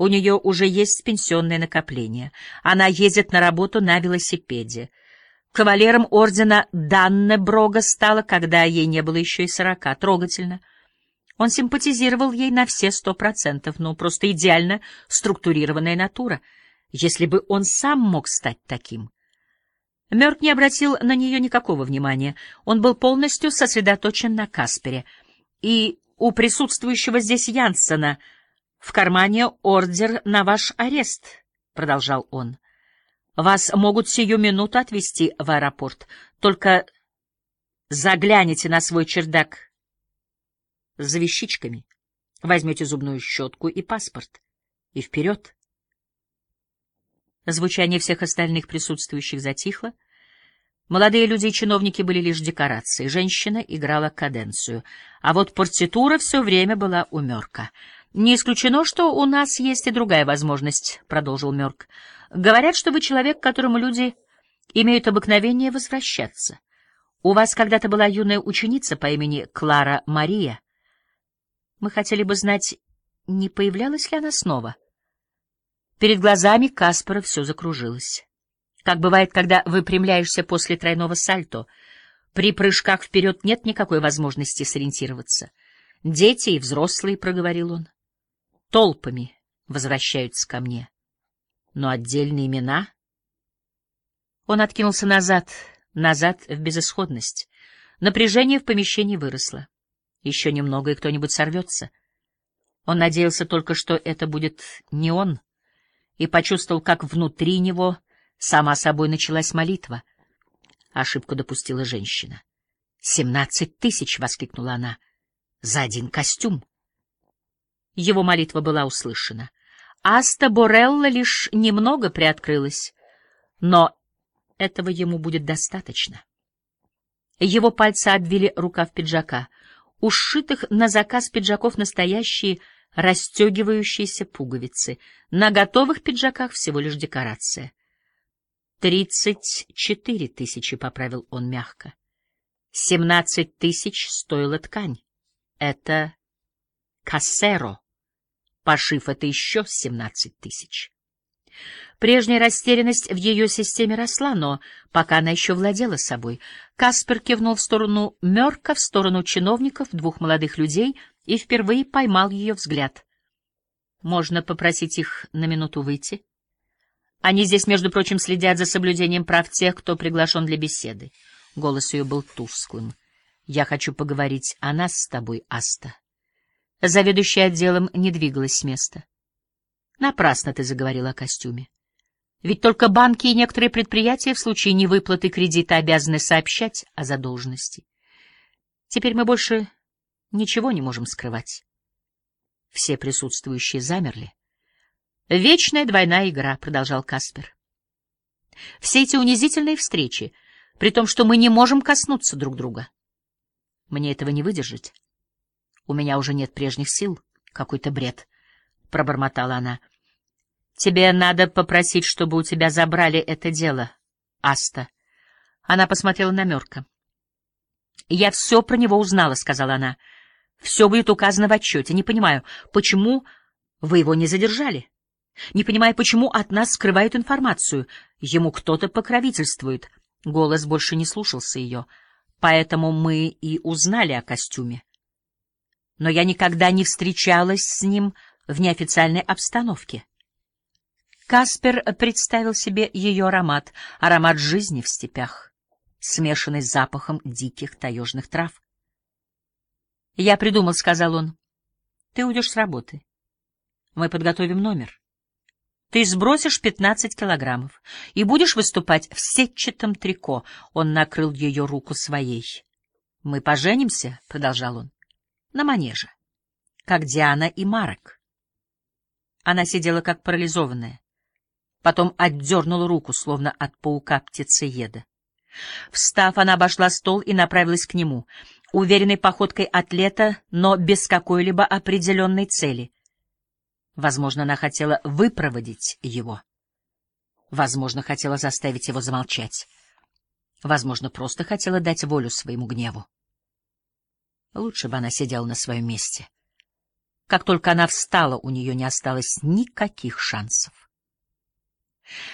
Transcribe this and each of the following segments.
У нее уже есть пенсионное накопление. Она ездит на работу на велосипеде. Кавалером ордена Данне Брога стала, когда ей не было еще и сорока. Трогательно. Он симпатизировал ей на все сто процентов, ну, просто идеально структурированная натура. Если бы он сам мог стать таким. Мёрк не обратил на нее никакого внимания. Он был полностью сосредоточен на Каспере. И у присутствующего здесь Янсена — в кармане ордер на ваш арест, — продолжал он. Вас могут сию минуту отвезти в аэропорт. Только загляните на свой чердак за вещичками, возьмете зубную щетку и паспорт. И вперед. Звучание всех остальных присутствующих затихло. Молодые люди и чиновники были лишь декорацией. Женщина играла каденцию. А вот партитура все время была у Мёрка — «Не исключено, что у нас есть и другая возможность», — продолжил Мёрк. «Говорят, что вы человек, которому люди имеют обыкновение возвращаться. У вас когда-то была юная ученица по имени Клара Мария. Мы хотели бы знать, не появлялась ли она снова?» Перед глазами Каспара все закружилось. Как бывает, когда выпрямляешься после тройного сальто, при прыжках вперед нет никакой возможности сориентироваться. «Дети и взрослые», — проговорил он толпами возвращаются ко мне. Но отдельные имена... Он откинулся назад, назад в безысходность. Напряжение в помещении выросло. Еще немного, и кто-нибудь сорвется. Он надеялся только, что это будет не он, и почувствовал, как внутри него сама собой началась молитва. Ошибку допустила женщина. «Семнадцать тысяч!» — воскликнула она. «За один костюм!» Его молитва была услышана. Аста Борелла лишь немного приоткрылась, но этого ему будет достаточно. Его пальцы обвили рукав пиджака. У сшитых на заказ пиджаков настоящие расстегивающиеся пуговицы. На готовых пиджаках всего лишь декорация. «Тридцать четыре тысячи», — поправил он мягко. «Семнадцать тысяч стоила ткань. Это кассеро». Пошив это еще семнадцать тысяч. Прежняя растерянность в ее системе росла, но пока она еще владела собой. Каспер кивнул в сторону Мерка, в сторону чиновников, двух молодых людей, и впервые поймал ее взгляд. «Можно попросить их на минуту выйти?» «Они здесь, между прочим, следят за соблюдением прав тех, кто приглашен для беседы». Голос ее был тусклым. «Я хочу поговорить о нас с тобой, Аста». Заведующая отделом не двигалась с места. Напрасно ты заговорила о костюме. Ведь только банки и некоторые предприятия в случае невыплаты кредита обязаны сообщать о задолженности. Теперь мы больше ничего не можем скрывать. Все присутствующие замерли. «Вечная двойная игра», — продолжал Каспер. «Все эти унизительные встречи, при том, что мы не можем коснуться друг друга. Мне этого не выдержать». У меня уже нет прежних сил. Какой-то бред, — пробормотала она. Тебе надо попросить, чтобы у тебя забрали это дело, Аста. Она посмотрела на Мёрка. Я все про него узнала, — сказала она. Все будет указано в отчете. Не понимаю, почему вы его не задержали? Не понимаю, почему от нас скрывают информацию. Ему кто-то покровительствует. Голос больше не слушался ее. Поэтому мы и узнали о костюме но я никогда не встречалась с ним в неофициальной обстановке. Каспер представил себе ее аромат, аромат жизни в степях, смешанный с запахом диких таежных трав. «Я придумал», — сказал он. «Ты уйдешь с работы. Мы подготовим номер. Ты сбросишь пятнадцать килограммов и будешь выступать в сетчатом трико». Он накрыл ее руку своей. «Мы поженимся», — продолжал он на манеже, как Диана и Марок. Она сидела как парализованная, потом отдернула руку, словно от паука птицееда. Встав, она обошла стол и направилась к нему, уверенной походкой атлета, но без какой-либо определенной цели. Возможно, она хотела выпроводить его. Возможно, хотела заставить его замолчать. Возможно, просто хотела дать волю своему гневу. Лучше бы она сидела на своем месте. Как только она встала, у нее не осталось никаких шансов.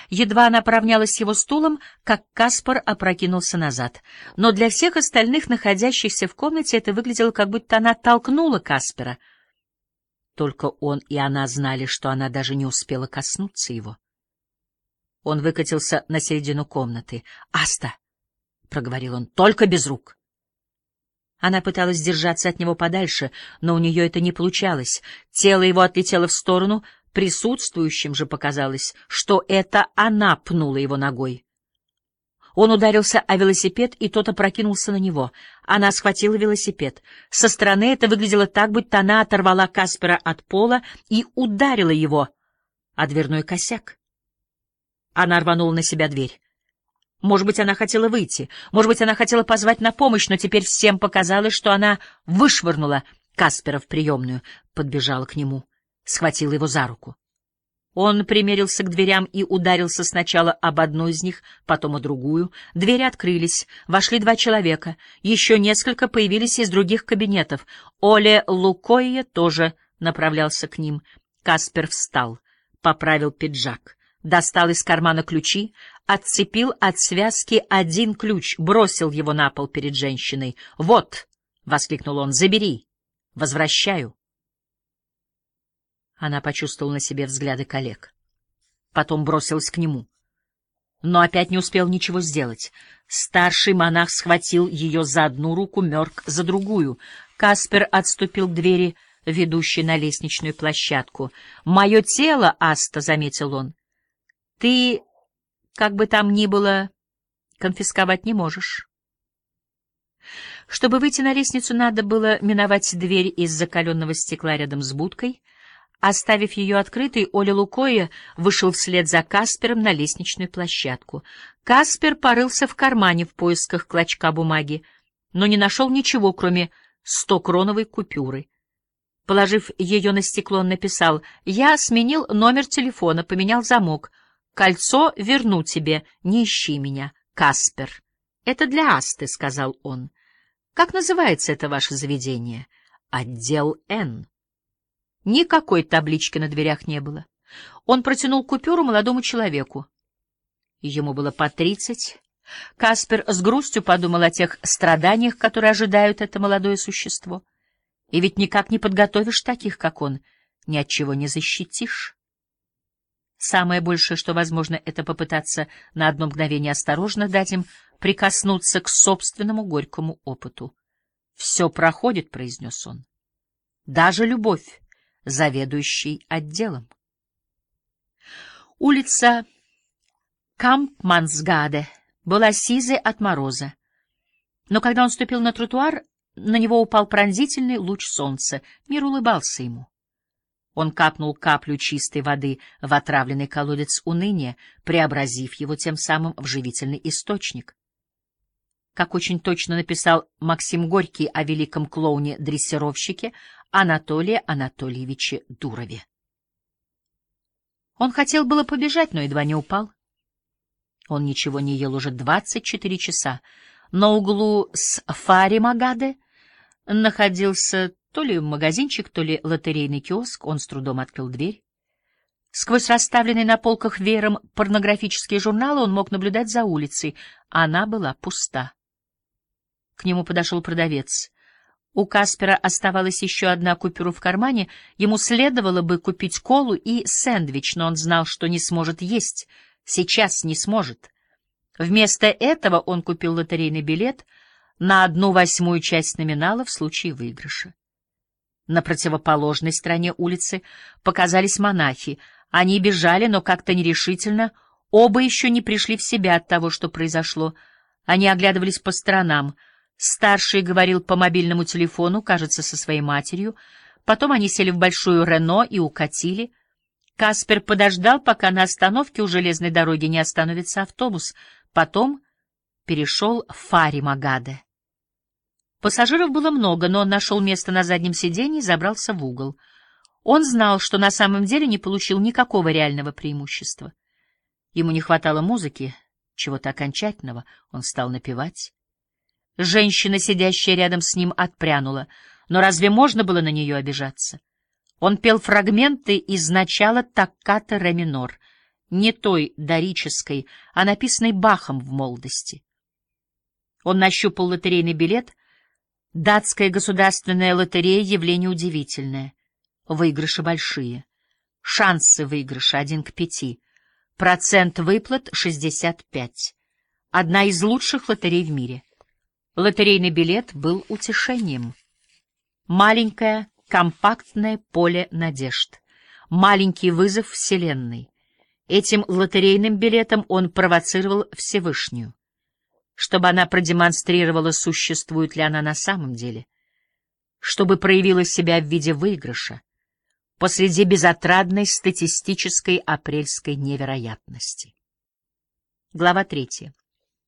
Едва она поравнялась с его стулом, как Каспар опрокинулся назад. Но для всех остальных, находящихся в комнате, это выглядело, как будто она толкнула Каспера. Только он и она знали, что она даже не успела коснуться его. Он выкатился на середину комнаты. «Аста!» — проговорил он. «Только без рук!» Она пыталась держаться от него подальше, но у нее это не получалось. Тело его отлетело в сторону, Присутствующим же показалось, что это она пнула его ногой. Он ударился о велосипед, и тот опрокинулся на него. Она схватила велосипед. Со стороны это выглядело так, будто она оторвала Каспера от пола и ударила его, а дверной косяк. Она рванула на себя дверь. Может быть, она хотела выйти, может быть, она хотела позвать на помощь, но теперь всем показалось, что она вышвырнула Каспера в приемную, подбежала к нему схватил его за руку. Он примерился к дверям и ударился сначала об одну из них, потом о другую. Двери открылись, вошли два человека, еще несколько появились из других кабинетов. Оле Лукойе тоже направлялся к ним. Каспер встал, поправил пиджак, достал из кармана ключи, отцепил от связки один ключ, бросил его на пол перед женщиной. «Вот!» — воскликнул он. «Забери! Возвращаю!» Она почувствовала на себе взгляды коллег. Потом бросилась к нему. Но опять не успел ничего сделать. Старший монах схватил ее за одну руку, Мёрк — за другую. Каспер отступил к двери, ведущей на лестничную площадку. «Мое тело, Аста», — заметил он, — «ты, как бы там ни было, конфисковать не можешь». Чтобы выйти на лестницу, надо было миновать дверь из закаленного стекла рядом с будкой — Оставив ее открытой, Оля Лукоя вышел вслед за Каспером на лестничную площадку. Каспер порылся в кармане в поисках клочка бумаги, но не нашел ничего, кроме стокроновой купюры. Положив ее на стекло, он написал «Я сменил номер телефона, поменял замок. Кольцо верну тебе, не ищи меня, Каспер». «Это для Асты», — сказал он. «Как называется это ваше заведение?» «Отдел Н». Никакой таблички на дверях не было. Он протянул купюру молодому человеку. Ему было по тридцать. Каспер с грустью подумал о тех страданиях, которые ожидают это молодое существо. И ведь никак не подготовишь таких, как он, ни от чего не защитишь. Самое большее, что возможно, это попытаться на одно мгновение осторожно дать им прикоснуться к собственному горькому опыту. «Все проходит», — произнес он. «Даже любовь заведующий отделом. Улица Кампмансгаде была сизой от мороза, но когда он ступил на тротуар, на него упал пронзительный луч солнца. Мир улыбался ему. Он капнул каплю чистой воды в отравленный колодец уныния, преобразив его тем самым в живительный источник. Как очень точно написал Максим Горький о великом клоуне-дрессировщике, Анатолия Анатольевиче Дурове. Он хотел было побежать, но едва не упал. Он ничего не ел уже двадцать четыре часа. На углу с Фаримагаде находился то ли магазинчик, то ли лотерейный киоск. Он с трудом открыл дверь. Сквозь расставленные на полках веером порнографические журналы он мог наблюдать за улицей. Она была пуста. К нему подошел продавец. У Каспера оставалась еще одна купюра в кармане, ему следовало бы купить колу и сэндвич, но он знал, что не сможет есть, сейчас не сможет. Вместо этого он купил лотерейный билет на одну восьмую часть номинала в случае выигрыша. На противоположной стороне улицы показались монахи. Они бежали, но как-то нерешительно. Оба еще не пришли в себя от того, что произошло. Они оглядывались по сторонам — Старший говорил по мобильному телефону, кажется, со своей матерью. Потом они сели в большую Рено и укатили. Каспер подождал, пока на остановке у железной дороги не остановится автобус. Потом перешел в Фари Магаде. Пассажиров было много, но он нашел место на заднем сиденье и забрался в угол. Он знал, что на самом деле не получил никакого реального преимущества. Ему не хватало музыки, чего-то окончательного, он стал напевать. Женщина, сидящая рядом с ним, отпрянула. Но разве можно было на нее обижаться? Он пел фрагменты из начала токката ре минор, не той дорической, а написанной Бахом в молодости. Он нащупал лотерейный билет. Датская государственная лотерея — явление удивительное. Выигрыши большие. Шансы выигрыша один к пяти. Процент выплат — 65. Одна из лучших лотерей в мире. Лотерейный билет был утешением. Маленькое, компактное поле надежд. Маленький вызов Вселенной. Этим лотерейным билетом он провоцировал Всевышнюю. Чтобы она продемонстрировала, существует ли она на самом деле. Чтобы проявила себя в виде выигрыша посреди безотрадной статистической апрельской невероятности. Глава третья.